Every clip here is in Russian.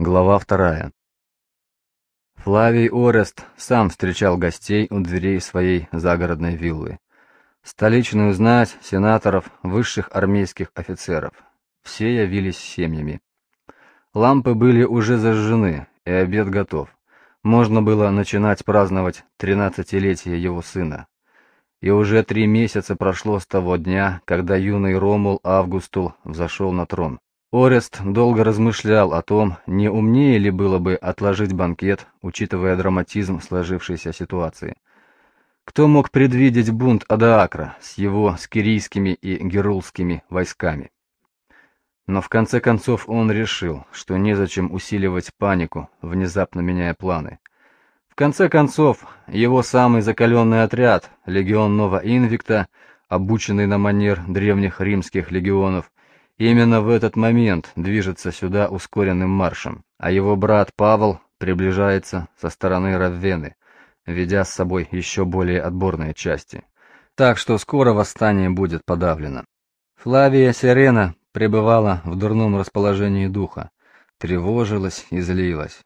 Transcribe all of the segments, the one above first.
Глава вторая. Флавий Орест сам встречал гостей у дверей своей загородной виллы. Столичную знать, сенаторов, высших армейских офицеров. Все явились семьями. Лампы были уже зажжены, и обед готов. Можно было начинать праздновать тринадцатилетие его сына. И уже три месяца прошло с того дня, когда юный Ромул Августул взошел на трон. Орест долго размышлял о том, не умнее ли было бы отложить банкет, учитывая драматизм сложившейся ситуации. Кто мог предвидеть бунт Адаакра с его скирийскими и герулскими войсками? Но в конце концов он решил, что незачем усиливать панику, внезапно меняя планы. В конце концов, его самый закаленный отряд, легион Нова Инвикта, обученный на манер древних римских легионов, Именно в этот момент движется сюда ускоренным маршем, а его брат Павел приближается со стороны Раввены, ведя с собой еще более отборные части. Так что скоро восстание будет подавлено. Флавия Сирена пребывала в дурном расположении духа, тревожилась и злилась.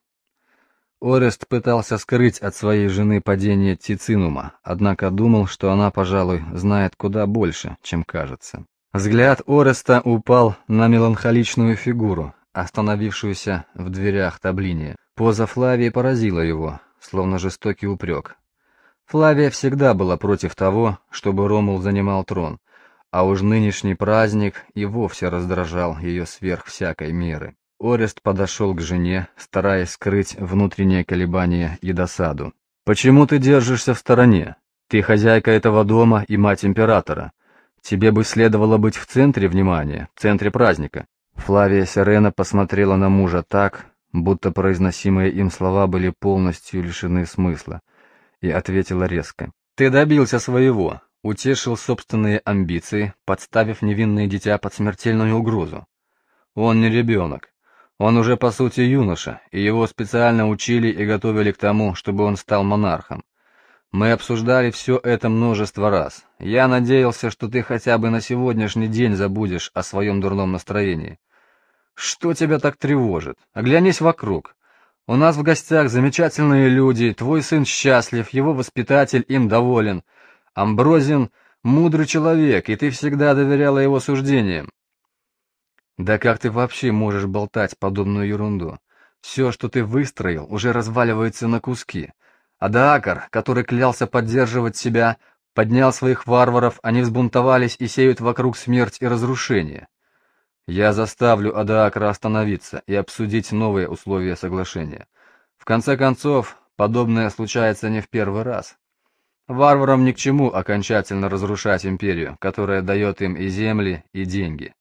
Орест пытался скрыть от своей жены падение Тицинума, однако думал, что она, пожалуй, знает куда больше, чем кажется. Взгляд Ореста упал на меланхоличную фигуру, остановившуюся в дверях таблиния. Поза Флавии поразила его, словно жестокий упрек. Флавия всегда была против того, чтобы Ромул занимал трон, а уж нынешний праздник и вовсе раздражал ее сверх всякой меры. Орест подошел к жене, стараясь скрыть внутреннее колебание и досаду. «Почему ты держишься в стороне? Ты хозяйка этого дома и мать императора. Тебе бы следовало быть в центре внимания, в центре праздника». Флавия Сирена посмотрела на мужа так, будто произносимые им слова были полностью лишены смысла, и ответила резко. «Ты добился своего, утешил собственные амбиции, подставив невинное дитя под смертельную угрозу. Он не ребенок. Он уже по сути юноша, и его специально учили и готовили к тому, чтобы он стал монархом. Мы обсуждали все это множество раз. Я надеялся, что ты хотя бы на сегодняшний день забудешь о своем дурном настроении. Что тебя так тревожит? Оглянись вокруг. У нас в гостях замечательные люди, твой сын счастлив, его воспитатель им доволен. Амброзин — мудрый человек, и ты всегда доверяла его суждениям. Да как ты вообще можешь болтать подобную ерунду? Все, что ты выстроил, уже разваливается на куски. Адаакар, который клялся поддерживать себя, поднял своих варваров, они взбунтовались и сеют вокруг смерть и разрушение. Я заставлю Адаакра остановиться и обсудить новые условия соглашения. В конце концов, подобное случается не в первый раз. Варварам ни к чему окончательно разрушать империю, которая дает им и земли, и деньги.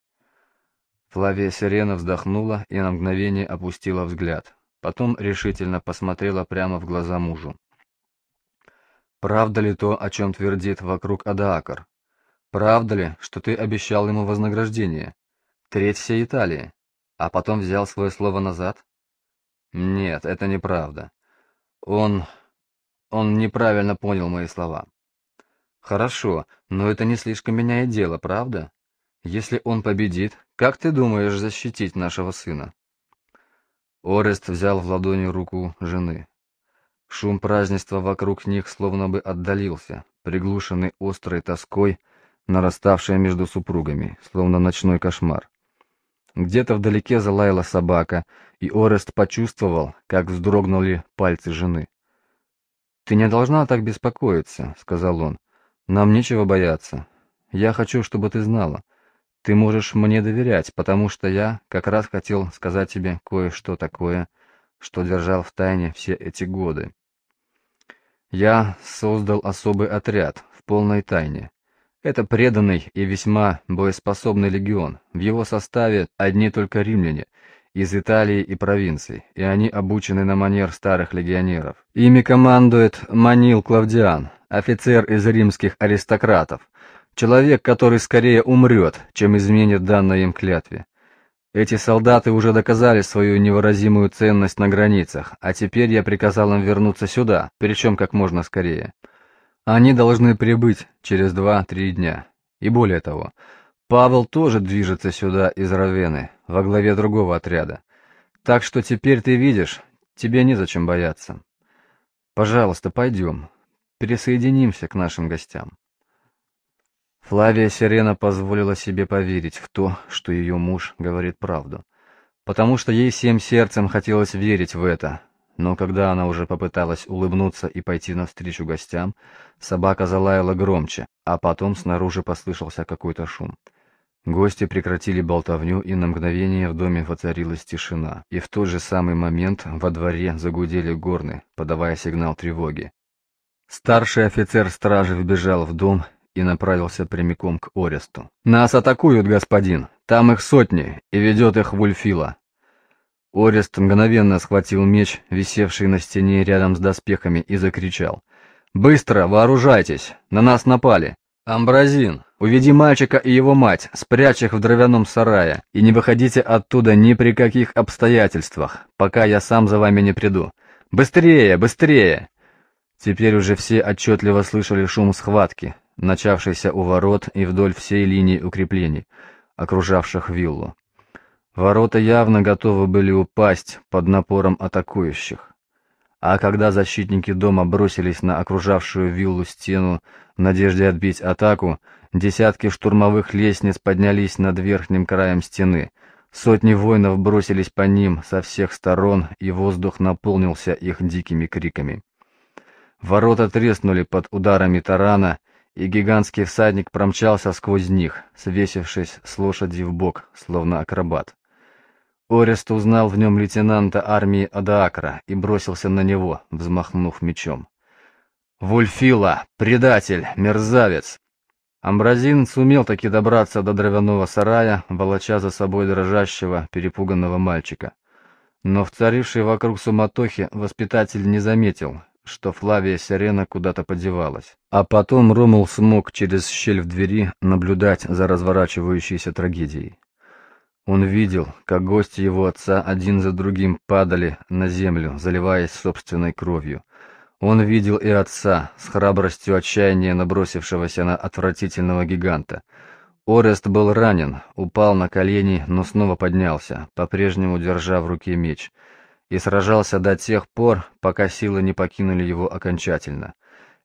Флавия Сирена вздохнула и на мгновение опустила взгляд. Потом решительно посмотрела прямо в глаза мужу. Правда ли то, о чем твердит вокруг Адаакар? Правда ли, что ты обещал ему вознаграждение? Треть всей Италии, а потом взял свое слово назад? Нет, это неправда. Он... он неправильно понял мои слова. Хорошо, но это не слишком меняет дело, правда? Если он победит, как ты думаешь защитить нашего сына? Орест взял в ладони руку жены. Шум празднества вокруг них словно бы отдалился, приглушенный острой тоской, нараставшей между супругами, словно ночной кошмар. Где-то вдалеке залаяла собака, и Орест почувствовал, как вздрогнули пальцы жены. «Ты не должна так беспокоиться», — сказал он. «Нам нечего бояться. Я хочу, чтобы ты знала. Ты можешь мне доверять, потому что я как раз хотел сказать тебе кое-что такое, что держал в тайне все эти годы. Я создал особый отряд в полной тайне. Это преданный и весьма боеспособный легион. В его составе одни только римляне из Италии и провинций, и они обучены на манер старых легионеров. Ими командует Манил Клавдиан, офицер из римских аристократов, человек, который скорее умрет, чем изменит данной им клятве. Эти солдаты уже доказали свою невыразимую ценность на границах, а теперь я приказал им вернуться сюда, причем как можно скорее. Они должны прибыть через два-три дня. И более того, Павел тоже движется сюда из Равены, во главе другого отряда. Так что теперь ты видишь, тебе незачем бояться. Пожалуйста, пойдем, пересоединимся к нашим гостям. Флавия Сирена позволила себе поверить в то, что ее муж говорит правду, потому что ей всем сердцем хотелось верить в это, но когда она уже попыталась улыбнуться и пойти навстречу гостям, собака залаяла громче, а потом снаружи послышался какой-то шум. Гости прекратили болтовню, и на мгновение в доме воцарилась тишина, и в тот же самый момент во дворе загудели горны, подавая сигнал тревоги. Старший офицер стражи вбежал в дом и направился прямиком к Оресту. «Нас атакуют, господин! Там их сотни, и ведет их Вульфила!» Орест мгновенно схватил меч, висевший на стене рядом с доспехами, и закричал. «Быстро, вооружайтесь! На нас напали! Амбразин, уведи мальчика и его мать, спрячь их в дровяном сарае, и не выходите оттуда ни при каких обстоятельствах, пока я сам за вами не приду. Быстрее, быстрее!» Теперь уже все отчетливо слышали шум схватки, начавшийся у ворот и вдоль всей линии укреплений, окружавших виллу. Ворота явно готовы были упасть под напором атакующих. А когда защитники дома бросились на окружавшую виллу стену в надежде отбить атаку, десятки штурмовых лестниц поднялись над верхним краем стены. Сотни воинов бросились по ним со всех сторон, и воздух наполнился их дикими криками. Ворота треснули под ударами тарана, и гигантский всадник промчался сквозь них, свесившись с лошади в бок, словно акробат. Орест узнал в нем лейтенанта армии Адаакра и бросился на него, взмахнув мечом. «Вульфила! Предатель! Мерзавец!» Амбразин сумел таки добраться до дровяного сарая, волоча за собой дрожащего, перепуганного мальчика. Но в царившей вокруг суматохе воспитатель не заметил, что Флавия Сирена куда-то подевалась. А потом Ромул смог через щель в двери наблюдать за разворачивающейся трагедией. Он видел, как гости его отца один за другим падали на землю, заливаясь собственной кровью. Он видел и отца, с храбростью отчаяния набросившегося на отвратительного гиганта. Орест был ранен, упал на колени, но снова поднялся, по-прежнему держа в руке меч — и сражался до тех пор, пока силы не покинули его окончательно.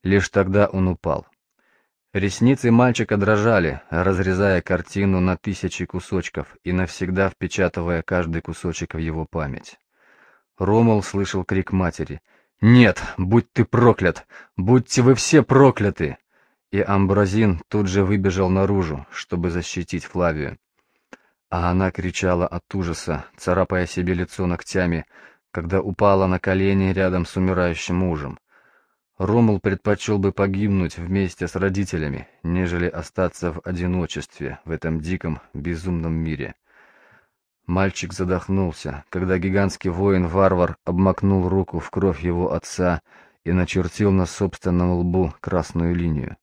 Лишь тогда он упал. Ресницы мальчика дрожали, разрезая картину на тысячи кусочков и навсегда впечатывая каждый кусочек в его память. Ромул слышал крик матери. «Нет, будь ты проклят! Будьте вы все прокляты!» И Амбразин тут же выбежал наружу, чтобы защитить Флавию. А она кричала от ужаса, царапая себе лицо ногтями, когда упала на колени рядом с умирающим мужем. Ромул предпочел бы погибнуть вместе с родителями, нежели остаться в одиночестве в этом диком, безумном мире. Мальчик задохнулся, когда гигантский воин-варвар обмакнул руку в кровь его отца и начертил на собственном лбу красную линию.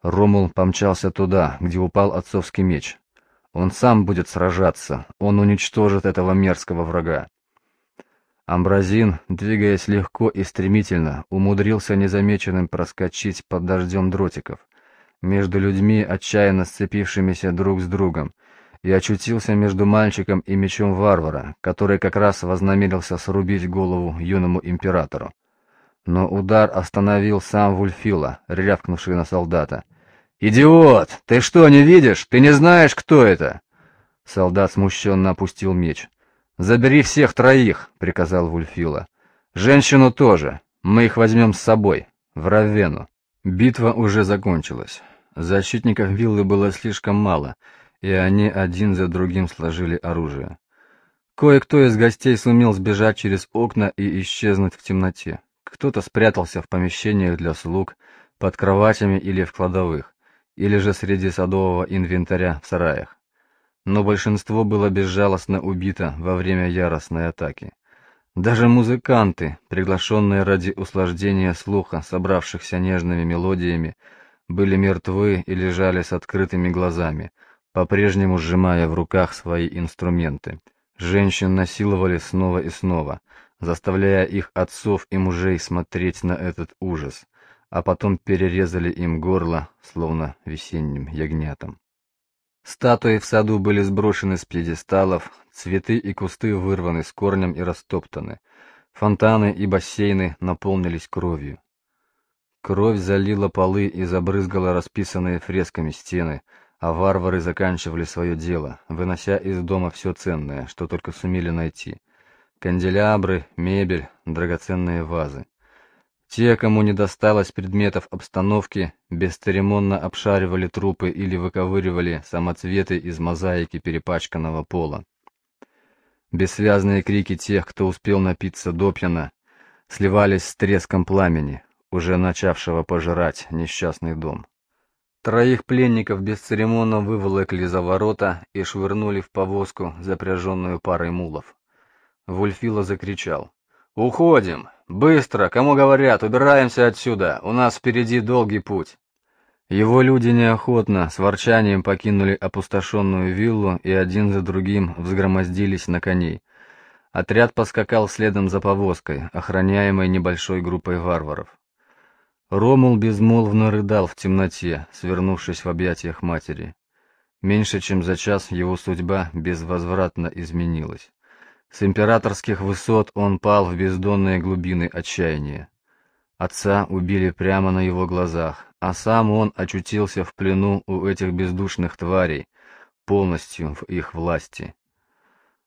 Ромул помчался туда, где упал отцовский меч. Он сам будет сражаться, он уничтожит этого мерзкого врага. Амбразин, двигаясь легко и стремительно, умудрился незамеченным проскочить под дождем дротиков, между людьми, отчаянно сцепившимися друг с другом, и очутился между мальчиком и мечом варвара, который как раз вознамерился срубить голову юному императору. Но удар остановил сам Вульфила, рявкнувший на солдата. «Идиот! Ты что, не видишь? Ты не знаешь, кто это?» Солдат смущенно опустил меч. «Забери всех троих», — приказал Вульфила. «Женщину тоже. Мы их возьмем с собой. В Равену». Битва уже закончилась. Защитников виллы было слишком мало, и они один за другим сложили оружие. Кое-кто из гостей сумел сбежать через окна и исчезнуть в темноте. Кто-то спрятался в помещениях для слуг, под кроватями или в кладовых, или же среди садового инвентаря в сараях но большинство было безжалостно убито во время яростной атаки. Даже музыканты, приглашенные ради услаждения слуха, собравшихся нежными мелодиями, были мертвы и лежали с открытыми глазами, по-прежнему сжимая в руках свои инструменты. Женщин насиловали снова и снова, заставляя их отцов и мужей смотреть на этот ужас, а потом перерезали им горло, словно весенним ягнятам. Статуи в саду были сброшены с пьедесталов, цветы и кусты вырваны с корнем и растоптаны. Фонтаны и бассейны наполнились кровью. Кровь залила полы и забрызгала расписанные фресками стены, а варвары заканчивали свое дело, вынося из дома все ценное, что только сумели найти. Канделябры, мебель, драгоценные вазы. Те, кому не досталось предметов обстановки, бесцеремонно обшаривали трупы или выковыривали самоцветы из мозаики перепачканного пола. Бессвязные крики тех, кто успел напиться допьяна, сливались с треском пламени, уже начавшего пожирать несчастный дом. Троих пленников бесцеремонно выволокли за ворота и швырнули в повозку, запряженную парой мулов. Вульфила закричал. «Уходим! Быстро! Кому говорят, убираемся отсюда! У нас впереди долгий путь!» Его люди неохотно, с ворчанием покинули опустошенную виллу и один за другим взгромоздились на коней. Отряд поскакал следом за повозкой, охраняемой небольшой группой варваров. Ромул безмолвно рыдал в темноте, свернувшись в объятиях матери. Меньше чем за час его судьба безвозвратно изменилась. С императорских высот он пал в бездонные глубины отчаяния. Отца убили прямо на его глазах, а сам он очутился в плену у этих бездушных тварей, полностью в их власти.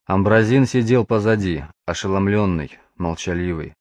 Амбразин сидел позади, ошеломленный, молчаливый.